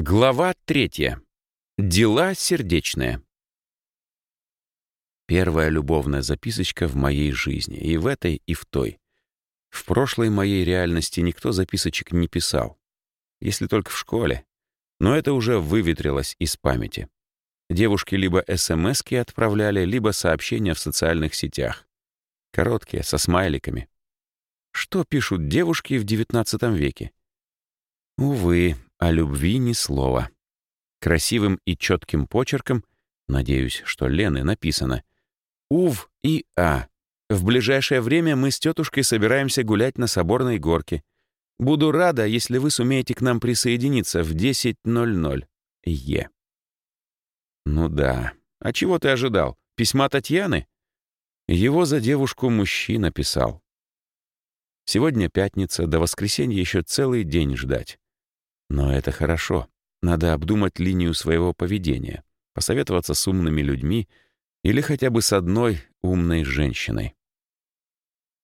Глава третья. Дела сердечные. Первая любовная записочка в моей жизни, и в этой, и в той. В прошлой моей реальности никто записочек не писал, если только в школе. Но это уже выветрилось из памяти. Девушки либо СМСки отправляли, либо сообщения в социальных сетях. Короткие, со смайликами. Что пишут девушки в XIX веке? Увы, о любви ни слова. Красивым и четким почерком, надеюсь, что Лены написано, «Ув и А. В ближайшее время мы с тетушкой собираемся гулять на Соборной горке. Буду рада, если вы сумеете к нам присоединиться в 10.00. Е». Ну да. А чего ты ожидал? Письма Татьяны? Его за девушку мужчина писал. Сегодня пятница, до воскресенья еще целый день ждать. Но это хорошо. Надо обдумать линию своего поведения, посоветоваться с умными людьми или хотя бы с одной умной женщиной.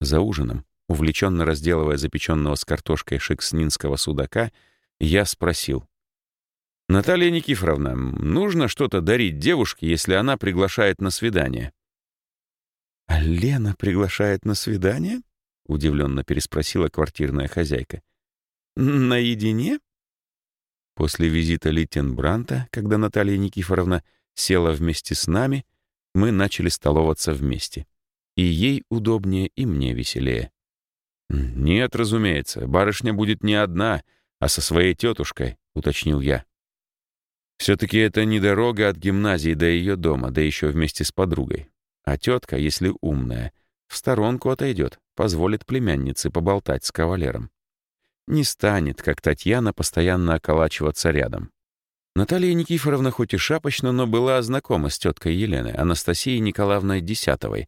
За ужином, увлеченно разделывая запеченного с картошкой шекснинского судака, я спросил. «Наталья Никифоровна, нужно что-то дарить девушке, если она приглашает на свидание?» «А Лена приглашает на свидание?» — удивленно переспросила квартирная хозяйка. «Наедине?» После визита Литтенбранта, когда Наталья Никифоровна села вместе с нами, мы начали столоваться вместе. И ей удобнее, и мне веселее. «Нет, разумеется, барышня будет не одна, а со своей тетушкой», — уточнил я. Все-таки это не дорога от гимназии до ее дома, да еще вместе с подругой. А тетка, если умная, в сторонку отойдет, позволит племяннице поболтать с кавалером не станет, как Татьяна, постоянно околачиваться рядом. Наталья Никифоровна хоть и шапочно, но была знакома с теткой Елены, Анастасией Николаевной Десятовой,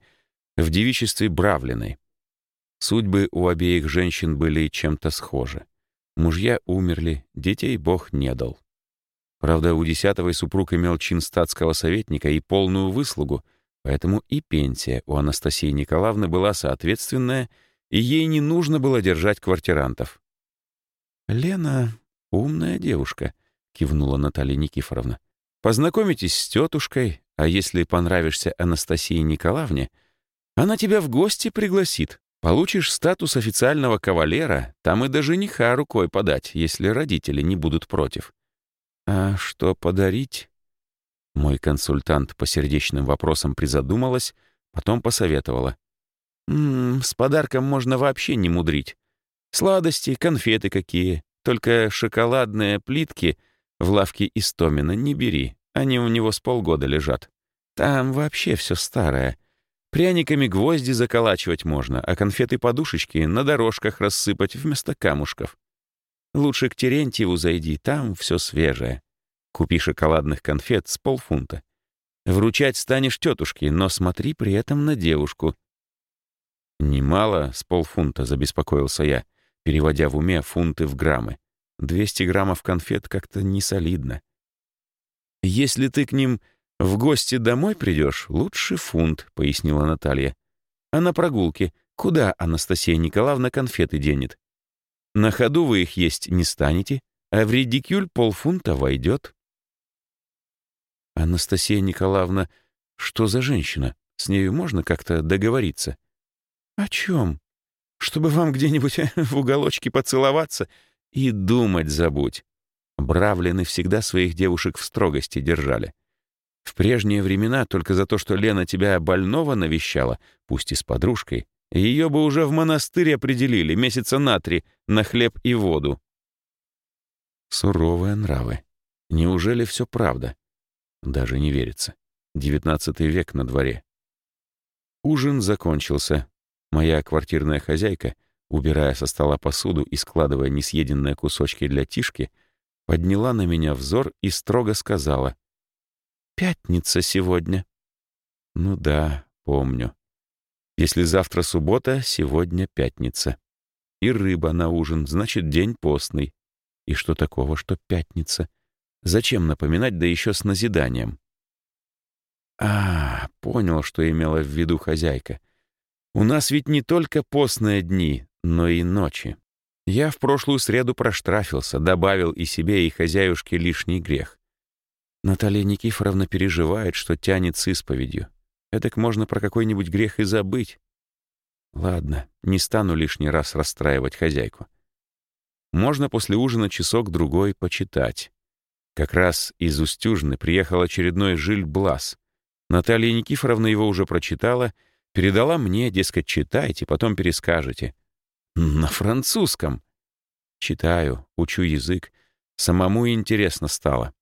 в девичестве Бравлиной. Судьбы у обеих женщин были чем-то схожи. Мужья умерли, детей Бог не дал. Правда, у Десятовой супруг имел чин статского советника и полную выслугу, поэтому и пенсия у Анастасии Николаевны была соответственная, и ей не нужно было держать квартирантов. «Лена — умная девушка», — кивнула Наталья Никифоровна. «Познакомитесь с тетушкой, а если понравишься Анастасии Николаевне, она тебя в гости пригласит. Получишь статус официального кавалера, там и до жениха рукой подать, если родители не будут против». «А что подарить?» Мой консультант по сердечным вопросам призадумалась, потом посоветовала. «М -м, «С подарком можно вообще не мудрить. Сладости, конфеты какие. Только шоколадные плитки в лавке Истомина не бери. Они у него с полгода лежат. Там вообще все старое. Пряниками гвозди заколачивать можно, а конфеты-подушечки на дорожках рассыпать вместо камушков. Лучше к Терентьеву зайди, там все свежее. Купи шоколадных конфет с полфунта. Вручать станешь тетушке, но смотри при этом на девушку. Немало с полфунта, забеспокоился я переводя в уме фунты в граммы. 200 граммов конфет как-то не солидно. «Если ты к ним в гости домой придешь, лучше фунт», — пояснила Наталья. «А на прогулке куда Анастасия Николаевна конфеты денет? На ходу вы их есть не станете, а в редикюль полфунта войдет». «Анастасия Николаевна, что за женщина? С нею можно как-то договориться?» «О чем?» Чтобы вам где-нибудь в уголочке поцеловаться и думать забудь. Бравлины всегда своих девушек в строгости держали. В прежние времена только за то, что Лена тебя больного навещала, пусть и с подружкой, ее бы уже в монастырь определили месяца на три на хлеб и воду. Суровые нравы. Неужели все правда? Даже не верится. Девятнадцатый век на дворе. Ужин закончился. Моя квартирная хозяйка, убирая со стола посуду и складывая несъеденные кусочки для Тишки, подняла на меня взор и строго сказала. «Пятница сегодня». «Ну да, помню. Если завтра суббота, сегодня пятница. И рыба на ужин, значит, день постный. И что такого, что пятница? Зачем напоминать, да еще с назиданием?» А, понял, что имела в виду хозяйка. У нас ведь не только постные дни, но и ночи. Я в прошлую среду проштрафился, добавил и себе, и хозяюшке лишний грех. Наталья Никифоровна переживает, что тянет с исповедью. Этак можно про какой-нибудь грех и забыть. Ладно, не стану лишний раз расстраивать хозяйку. Можно после ужина часок-другой почитать. Как раз из Устюжны приехал очередной Жиль Блас. Наталья Никифоровна его уже прочитала, передала мне, дескать, читайте, потом перескажете. На французском. Читаю, учу язык. Самому интересно стало.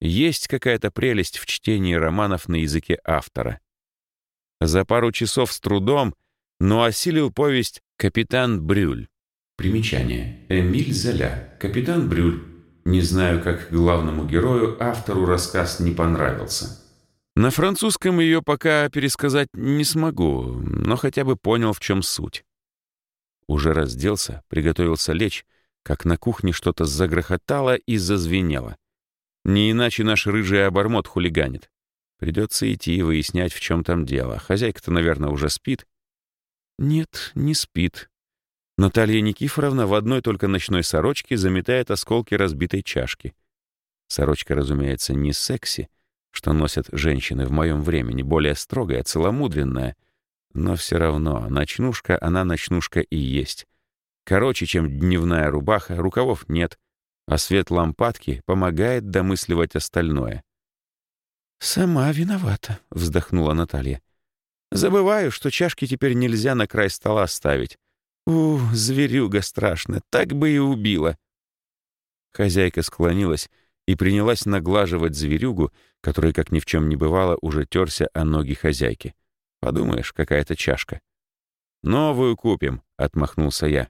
Есть какая-то прелесть в чтении романов на языке автора. За пару часов с трудом, но осилил повесть «Капитан Брюль». Примечание. Эмиль Золя. «Капитан Брюль». Не знаю, как главному герою автору рассказ не понравился. На французском ее пока пересказать не смогу, но хотя бы понял, в чем суть. Уже разделся, приготовился лечь, как на кухне что-то загрохотало и зазвенело. Не иначе наш рыжий обормот хулиганит. Придется идти и выяснять, в чем там дело. Хозяйка-то, наверное, уже спит. Нет, не спит. Наталья Никифоровна в одной только ночной сорочке заметает осколки разбитой чашки. Сорочка, разумеется, не секси, что носят женщины в моем времени, более строгая, целомудренная — но все равно, ночнушка, она ночнушка и есть. Короче, чем дневная рубаха, рукавов нет, а свет лампадки помогает домысливать остальное. «Сама виновата», — вздохнула Наталья. «Забываю, что чашки теперь нельзя на край стола ставить. У, зверюга страшно, так бы и убила». Хозяйка склонилась и принялась наглаживать зверюгу, который, как ни в чем не бывало, уже терся о ноги хозяйки. Подумаешь, какая-то чашка. «Новую купим», — отмахнулся я.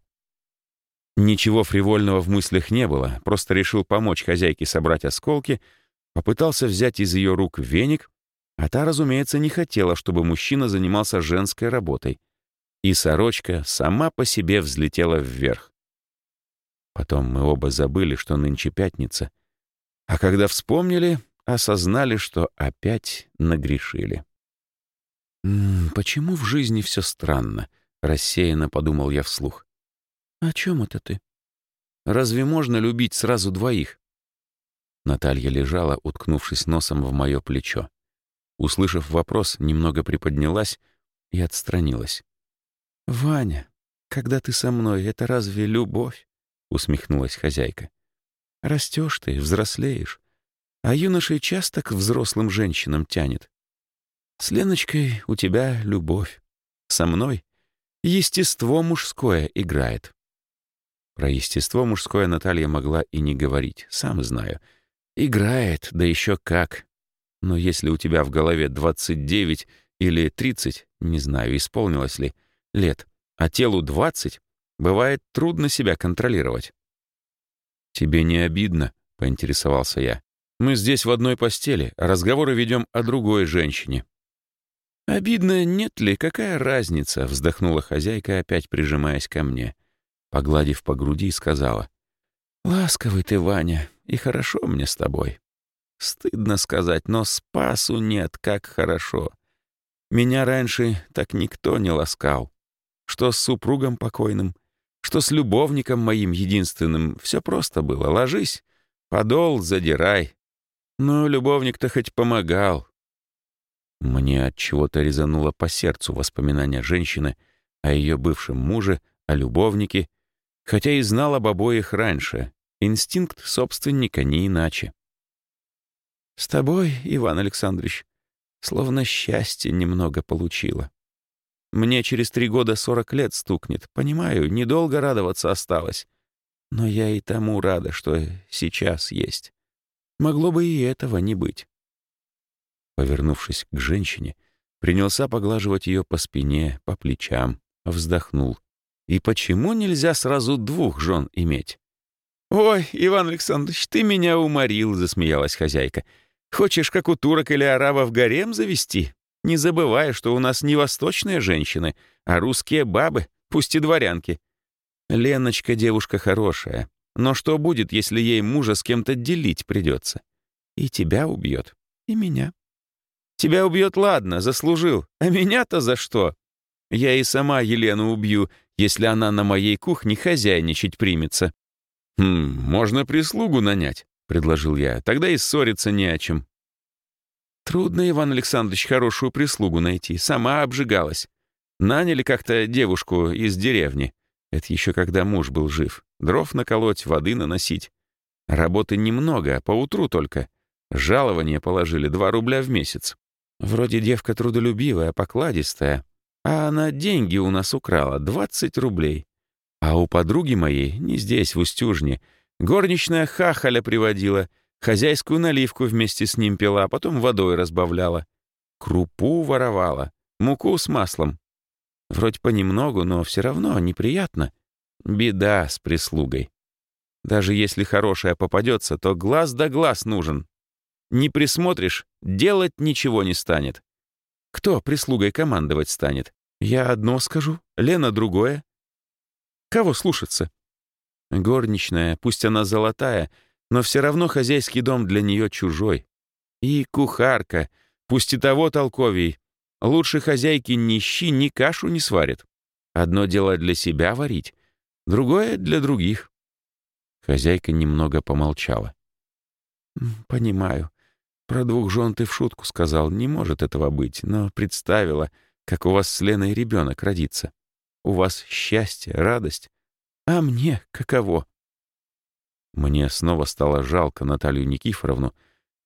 Ничего фривольного в мыслях не было, просто решил помочь хозяйке собрать осколки, попытался взять из ее рук веник, а та, разумеется, не хотела, чтобы мужчина занимался женской работой. И сорочка сама по себе взлетела вверх. Потом мы оба забыли, что нынче пятница, а когда вспомнили, осознали, что опять нагрешили. «М -м, «Почему в жизни все странно?» — рассеянно подумал я вслух. «О чем это ты? Разве можно любить сразу двоих?» Наталья лежала, уткнувшись носом в мое плечо. Услышав вопрос, немного приподнялась и отстранилась. «Ваня, когда ты со мной, это разве любовь?» — усмехнулась хозяйка. «Растешь ты, взрослеешь, а юношей часто к взрослым женщинам тянет. С Леночкой у тебя любовь. Со мной естество мужское играет. Про естество мужское Наталья могла и не говорить, сам знаю. Играет, да еще как. Но если у тебя в голове 29 или 30, не знаю, исполнилось ли, лет, а телу 20, бывает трудно себя контролировать. «Тебе не обидно?» — поинтересовался я. «Мы здесь в одной постели, а разговоры ведем о другой женщине. «Обидно, нет ли? Какая разница?» — вздохнула хозяйка, опять прижимаясь ко мне. Погладив по груди, сказала. «Ласковый ты, Ваня, и хорошо мне с тобой. Стыдно сказать, но спасу нет, как хорошо. Меня раньше так никто не ласкал. Что с супругом покойным, что с любовником моим единственным, все просто было. Ложись, подол задирай. Но любовник-то хоть помогал, мне от чего-то резануло по сердцу воспоминания женщины о ее бывшем муже, о любовнике, хотя и знал об обоих раньше. Инстинкт собственника не иначе. «С тобой, Иван Александрович, словно счастье немного получила. Мне через три года сорок лет стукнет. Понимаю, недолго радоваться осталось. Но я и тому рада, что сейчас есть. Могло бы и этого не быть. Повернувшись к женщине, принялся поглаживать ее по спине, по плечам, вздохнул. И почему нельзя сразу двух жен иметь? «Ой, Иван Александрович, ты меня уморил», — засмеялась хозяйка. «Хочешь, как у турок или арабов, гарем завести? Не забывай, что у нас не восточные женщины, а русские бабы, пусть и дворянки. Леночка девушка хорошая, но что будет, если ей мужа с кем-то делить придется? И тебя убьет, и меня. Тебя убьет, ладно, заслужил. А меня-то за что? Я и сама Елену убью, если она на моей кухне хозяйничать примется. «Хм, можно прислугу нанять», — предложил я. «Тогда и ссориться не о чем». Трудно, Иван Александрович, хорошую прислугу найти. Сама обжигалась. Наняли как-то девушку из деревни. Это еще когда муж был жив. Дров наколоть, воды наносить. Работы немного, а поутру только. Жалование положили 2 рубля в месяц. Вроде девка трудолюбивая, покладистая. А она деньги у нас украла, 20 рублей. А у подруги моей, не здесь, в Устюжне, горничная хахаля приводила, хозяйскую наливку вместе с ним пила, а потом водой разбавляла. Крупу воровала, муку с маслом. Вроде понемногу, но все равно неприятно. Беда с прислугой. Даже если хорошая попадется, то глаз да глаз нужен. Не присмотришь, делать ничего не станет. Кто прислугой командовать станет? Я одно скажу, Лена другое. Кого слушаться? Горничная, пусть она золотая, но все равно хозяйский дом для нее чужой. И кухарка, пусть и того толковей, лучше хозяйки ни щи, ни кашу не сварит. Одно дело для себя варить, другое — для других. Хозяйка немного помолчала. «Понимаю. Про двух жен ты в шутку сказал. Не может этого быть, но представила, как у вас с Леной ребенок родится. У вас счастье, радость. А мне каково?» Мне снова стало жалко Наталью Никифоровну,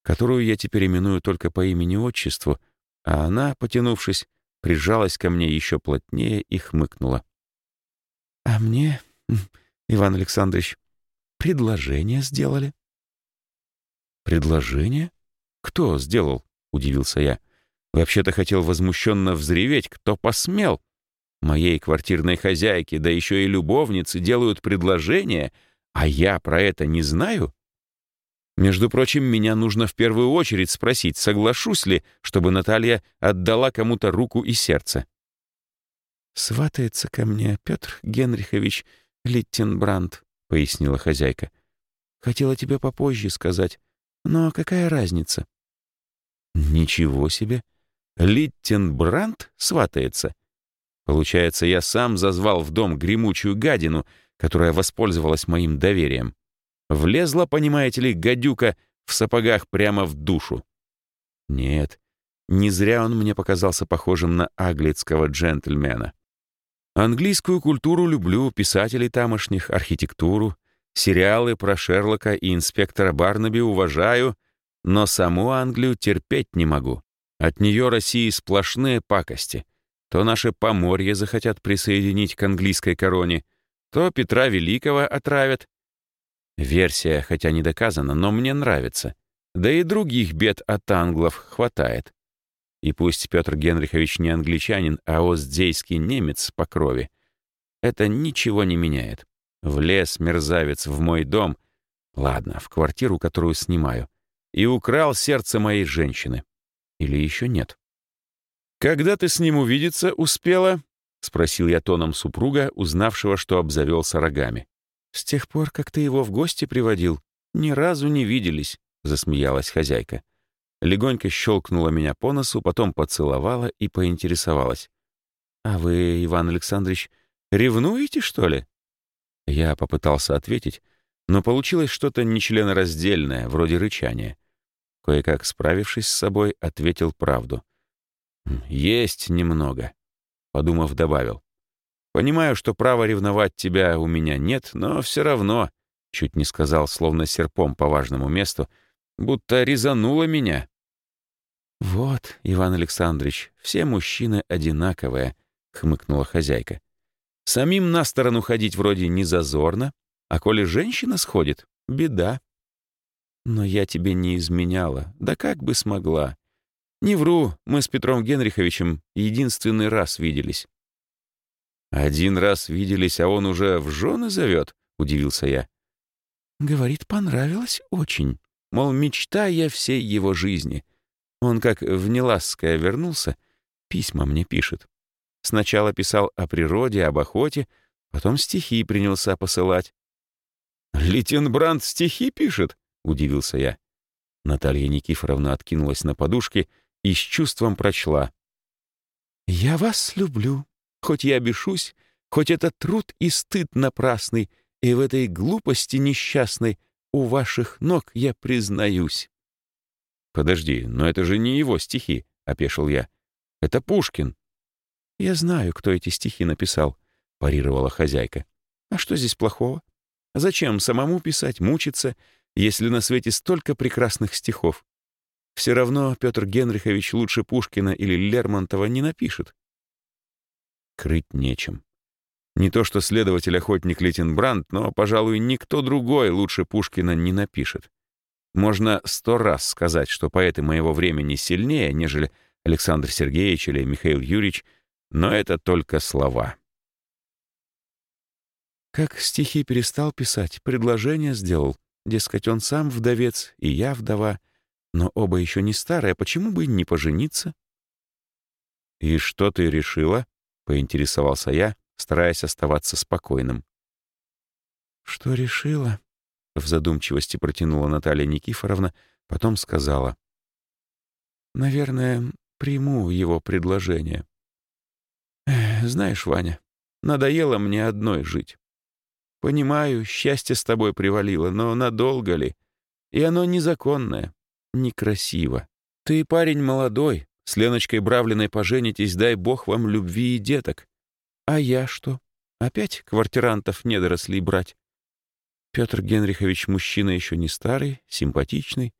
которую я теперь именую только по имени-отчеству, а она, потянувшись, прижалась ко мне еще плотнее и хмыкнула. «А мне, Иван Александрович, предложение сделали». «Предложение? Кто сделал?» — удивился я. «Вообще-то хотел возмущенно взреветь, кто посмел. Моей квартирной хозяйке, да еще и любовнице делают предложение, а я про это не знаю?» Между прочим, меня нужно в первую очередь спросить, соглашусь ли, чтобы Наталья отдала кому-то руку и сердце. «Сватается ко мне Петр Генрихович Литтенбранд», — пояснила хозяйка. «Хотела тебе попозже сказать, но какая разница?» «Ничего себе! Литтенбранд сватается?» Получается, я сам зазвал в дом гремучую гадину, которая воспользовалась моим доверием. Влезла, понимаете ли, гадюка в сапогах прямо в душу. Нет, не зря он мне показался похожим на аглицкого джентльмена. Английскую культуру люблю, писателей тамошних, архитектуру, сериалы про Шерлока и инспектора Барнаби уважаю, но саму Англию терпеть не могу. От нее России сплошные пакости. То наши поморье захотят присоединить к английской короне, то Петра Великого отравят, Версия, хотя не доказана, но мне нравится. Да и других бед от англов хватает. И пусть Петр Генрихович не англичанин, а оздейский немец по крови, это ничего не меняет. Влез мерзавец в мой дом, ладно, в квартиру, которую снимаю, и украл сердце моей женщины. Или еще нет? «Когда ты с ним увидеться успела?» — спросил я тоном супруга, узнавшего, что обзавелся рогами. «С тех пор, как ты его в гости приводил, ни разу не виделись», — засмеялась хозяйка. Легонько щелкнула меня по носу, потом поцеловала и поинтересовалась. «А вы, Иван Александрович, ревнуете, что ли?» Я попытался ответить, но получилось что-то нечленораздельное, вроде рычания. Кое-как справившись с собой, ответил правду. «Есть немного», — подумав, добавил. Понимаю, что права ревновать тебя у меня нет, но все равно, чуть не сказал, словно серпом по важному месту, будто резануло меня. «Вот, Иван Александрович, все мужчины одинаковые», — хмыкнула хозяйка. «Самим на сторону ходить вроде не зазорно, а коли женщина сходит, беда. Но я тебе не изменяла, да как бы смогла. Не вру, мы с Петром Генриховичем единственный раз виделись. «Один раз виделись, а он уже в жены зовет?» — удивился я. «Говорит, понравилось очень. Мол, мечта я всей его жизни. Он как в Неласское вернулся, письма мне пишет. Сначала писал о природе, об охоте, потом стихи принялся посылать. «Литенбранд стихи пишет?» — удивился я. Наталья Никифоровна откинулась на подушке и с чувством прочла. «Я вас люблю. Хоть я бешусь, Хоть это труд и стыд напрасный, и в этой глупости несчастной у ваших ног я признаюсь». «Подожди, но это же не его стихи», — опешил я. «Это Пушкин». «Я знаю, кто эти стихи написал», — парировала хозяйка. «А что здесь плохого? Зачем самому писать, мучиться, если на свете столько прекрасных стихов? Все равно Петр Генрихович лучше Пушкина или Лермонтова не напишет». Крыть нечем. Не то что следователь-охотник Лейтенбранд, но, пожалуй, никто другой лучше Пушкина не напишет. Можно сто раз сказать, что поэты моего времени сильнее, нежели Александр Сергеевич или Михаил Юрьевич, но это только слова. Как стихи перестал писать, предложение сделал. Дескать, он сам вдовец, и я вдова. Но оба еще не старые, почему бы не пожениться? «И что ты решила?» — поинтересовался я, стараясь оставаться спокойным. «Что решила?» — в задумчивости протянула Наталья Никифоровна, потом сказала. «Наверное, приму его предложение. Знаешь, Ваня, надоело мне одной жить. Понимаю, счастье с тобой привалило, но надолго ли? И оно незаконное, некрасиво. Ты парень молодой, с Леночкой Бравлиной поженитесь, дай бог вам любви и деток. А я что? Опять квартирантов недорослей брать? Петр Генрихович мужчина еще не старый, симпатичный.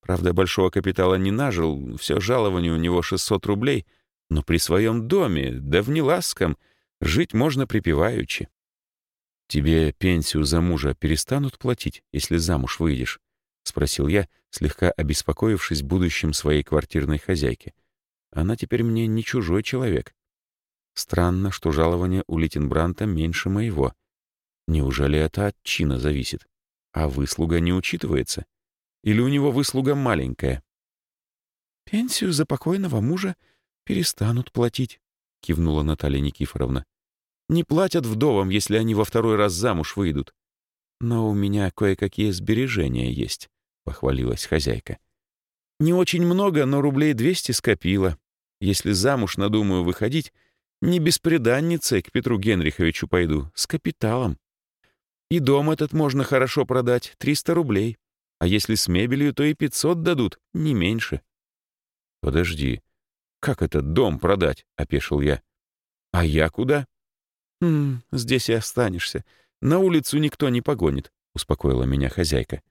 Правда, большого капитала не нажил, все жалование у него 600 рублей, но при своем доме, да в неласком, жить можно припеваючи. «Тебе пенсию за мужа перестанут платить, если замуж выйдешь?» — спросил я, слегка обеспокоившись будущим своей квартирной хозяйки. «Она теперь мне не чужой человек. Странно, что жалование у Литенбранта меньше моего. Неужели это от чина зависит? А выслуга не учитывается? Или у него выслуга маленькая? «Пенсию за покойного мужа перестанут платить», — кивнула Наталья Никифоровна. «Не платят вдовам, если они во второй раз замуж выйдут. Но у меня кое-какие сбережения есть», — похвалилась хозяйка. «Не очень много, но рублей двести скопила. Если замуж надумаю выходить, не беспреданницей к Петру Генриховичу пойду, с капиталом. И дом этот можно хорошо продать, 300 рублей. А если с мебелью, то и 500 дадут, не меньше. Подожди, как этот дом продать? — опешил я. А я куда? «Хм, здесь и останешься. На улицу никто не погонит», — успокоила меня хозяйка.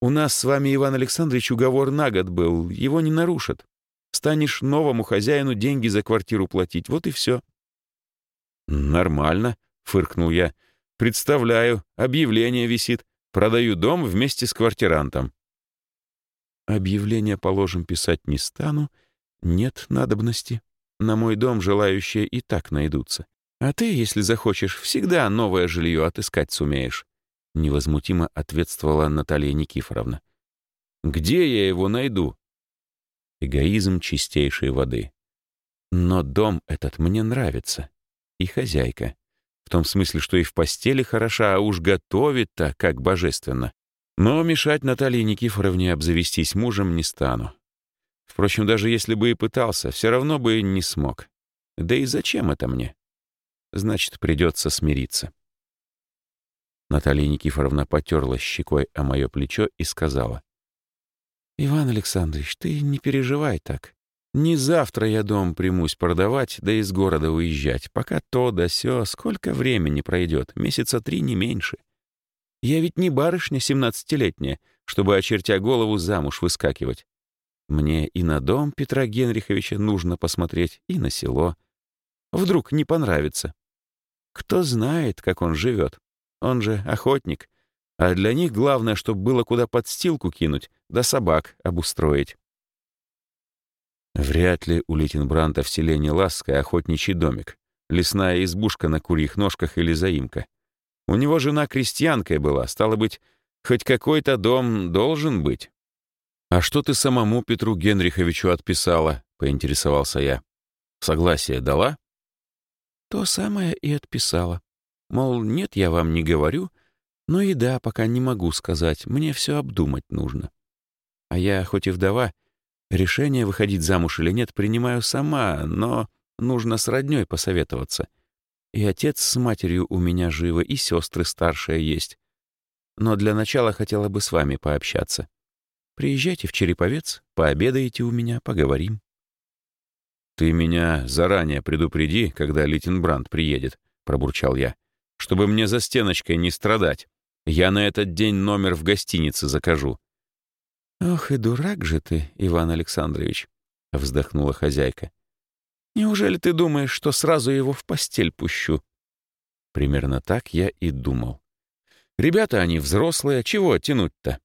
«У нас с вами, Иван Александрович, уговор на год был, его не нарушат. Станешь новому хозяину деньги за квартиру платить. Вот и все. «Нормально», — фыркнул я. «Представляю, объявление висит. Продаю дом вместе с квартирантом». «Объявление, положим, писать не стану. Нет надобности. На мой дом желающие и так найдутся. А ты, если захочешь, всегда новое жилье отыскать сумеешь», — невозмутимо ответствовала Наталья Никифоровна. «Где я его найду?» Эгоизм чистейшей воды. Но дом этот мне нравится. И хозяйка. В том смысле, что и в постели хороша, а уж готовит-то как божественно. Но мешать Наталье Никифоровне обзавестись мужем не стану. Впрочем, даже если бы и пытался, все равно бы не смог. Да и зачем это мне? Значит, придется смириться. Наталья Никифоровна потерла щекой о мое плечо и сказала. «Иван Александрович, ты не переживай так. Не завтра я дом примусь продавать, да из города уезжать. Пока то да сё, сколько времени пройдет, месяца три не меньше. Я ведь не барышня семнадцатилетняя, чтобы, очертя голову, замуж выскакивать. Мне и на дом Петра Генриховича нужно посмотреть, и на село. Вдруг не понравится. Кто знает, как он живет. Он же охотник, а для них главное, чтобы было куда подстилку кинуть, да собак обустроить. Вряд ли у Литенбранта в селении Ласское охотничий домик, лесная избушка на курьих ножках или заимка. У него жена крестьянкой была, стало быть, хоть какой-то дом должен быть. «А что ты самому Петру Генриховичу отписала?» — поинтересовался я. «Согласие дала?» То самое и отписала. Мол, нет, я вам не говорю, ну и да, пока не могу сказать, мне все обдумать нужно. А я, хоть и вдова, решение, выходить замуж или нет, принимаю сама, но нужно с роднёй посоветоваться. И отец с матерью у меня живы, и сестры старшие есть. Но для начала хотела бы с вами пообщаться. Приезжайте в Череповец, пообедаете у меня, поговорим». «Ты меня заранее предупреди, когда Литенбранд приедет», — пробурчал я, «чтобы мне за стеночкой не страдать. Я на этот день номер в гостинице закажу». «Ох и дурак же ты, Иван Александрович», — вздохнула хозяйка. «Неужели ты думаешь, что сразу его в постель пущу?» Примерно так я и думал. Ребята они взрослые, чего тянуть-то?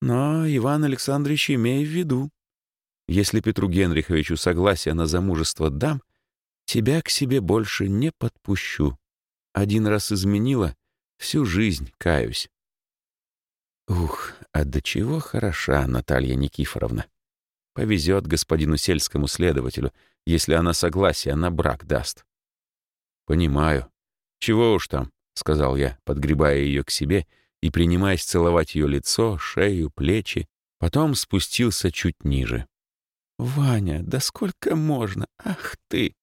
Но, Иван Александрович, имей в виду, если Петру Генриховичу согласие на замужество дам, тебя к себе больше не подпущу. Один раз изменила, всю жизнь каюсь. Ух, а до чего хороша Наталья Никифоровна. Повезет господину сельскому следователю, если она согласие на брак даст. Понимаю. Чего уж там, — сказал я, подгребая ее к себе и принимаясь целовать ее лицо, шею, плечи, потом спустился чуть ниже. «Ваня, да сколько можно? Ах ты!»